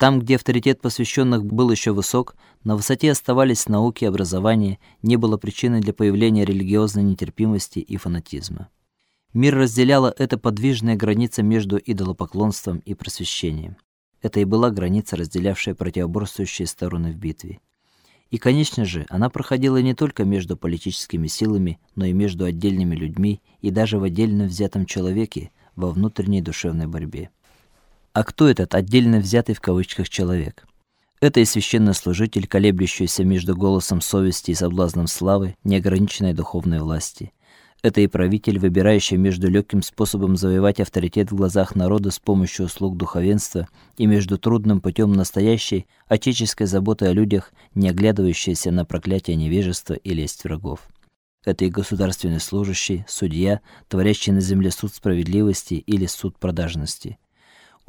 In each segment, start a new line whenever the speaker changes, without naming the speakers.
Там, где авторитет посвященных был еще высок, на высоте оставались науки и образование, не было причины для появления религиозной нетерпимости и фанатизма. Мир разделяла эта подвижная граница между идолопоклонством и просвещением. Это и была граница, разделявшая противоборствующие стороны в битве. И, конечно же, она проходила не только между политическими силами, но и между отдельными людьми и даже в отдельно взятом человеке во внутренней душевной борьбе. А кто этот отдельно взятый в кавычках человек? Это и священнослужитель, колеблющийся между голосом совести и соблазном славы, неограниченной духовной власти. Это и правитель, выбирающий между легким способом завоевать авторитет в глазах народа с помощью услуг духовенства и между трудным путем настоящей отеческой заботы о людях, не оглядывающейся на проклятие невежества и лесть врагов. Это и государственный служащий, судья, творящий на земле суд справедливости или суд продажности –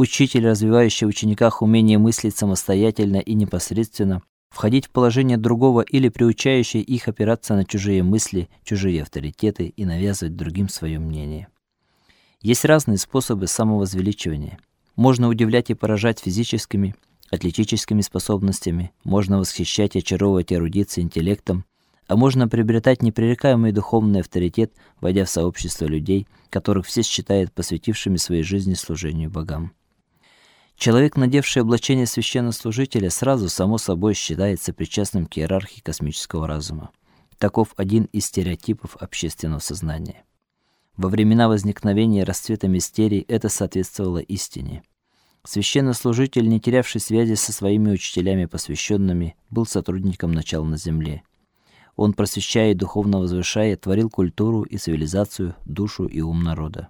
учитель, развивающий в учениках умение мыслить самостоятельно и непосредственно, входить в положение другого или приучающий их опираться на чужие мысли, чужие авторитеты и навязывать другим свое мнение. Есть разные способы самовозвеличивания. Можно удивлять и поражать физическими, атлетическими способностями, можно восхищать и очаровывать эрудицией, интеллектом, а можно приобретать непререкаемый духовный авторитет, войдя в сообщество людей, которых все считают посвятившими своей жизни служению богам. Человек, надевший облачение священнослужителя, сразу само собой считается причастным к иерархии космического разума. Таков один из стереотипов общественного сознания. Во времена возникновения и расцвета мистерий это соответствовало истине. Священнослужитель, не терявший связи со своими учителями посвященными, был сотрудником начала на земле. Он просвещая и духовно возвышая, творил культуру и цивилизацию, душу и ум народа.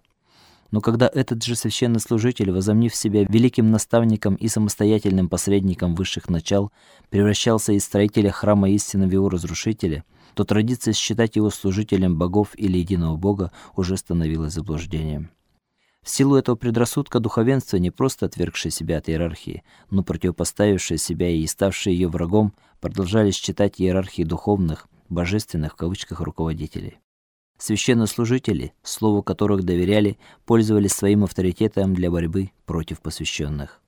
Но когда этот же священнослужитель, возомнив себя великим наставником и самостоятельным посредником высших начал, превращался из строителя храма истины в его разрушителя, то традиция считать его служителем богов или единого бога уже становилась заблуждением. В силу этого предрассудка духовенство, не просто отвергшее себя от иерархии, но противопоставившее себя и ставшее ее врагом, продолжали считать иерархией духовных, божественных в кавычках руководителей. Священнослужители, слову которых доверяли, пользовались своим авторитетом для борьбы против посвященных.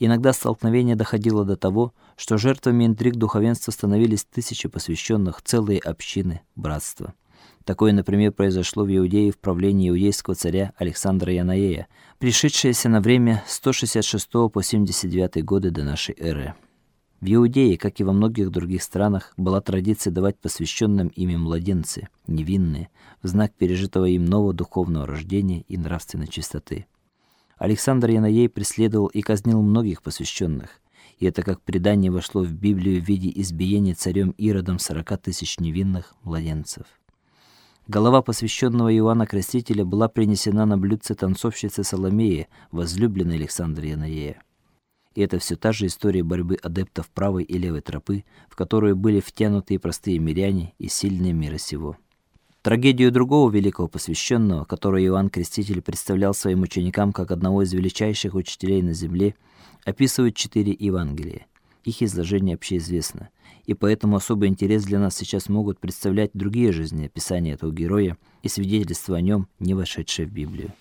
Иногда столкновение доходило до того, что жертвами интриг духовенства становились тысячи посвященных, целые общины, братства. Такое, например, произошло в Иудее в правлении иудейского царя Александра Янаея, пришедшееся на время 166 по 79 годы до нашей эры. В Иудее, как и во многих других странах, была традиция давать посвященным ими младенцы, невинные, в знак пережитого им нового духовного рождения и нравственной чистоты. Александр Янаей преследовал и казнил многих посвященных, и это как предание вошло в Библию в виде избиения царем Иродом сорока тысяч невинных младенцев. Голова посвященного Иоанна Крестителя была принесена на блюдце танцовщице Соломеи, возлюбленной Александра Янаея. И это все та же история борьбы адептов правой и левой тропы, в которую были втянуты и простые миряне, и сильные мира сего. Трагедию другого великого посвященного, которую Иоанн Креститель представлял своим ученикам как одного из величайших учителей на земле, описывают четыре Евангелия. Их изложение общеизвестно, и поэтому особый интерес для нас сейчас могут представлять другие жизнеописания этого героя и свидетельства о нем, не вошедшие в Библию.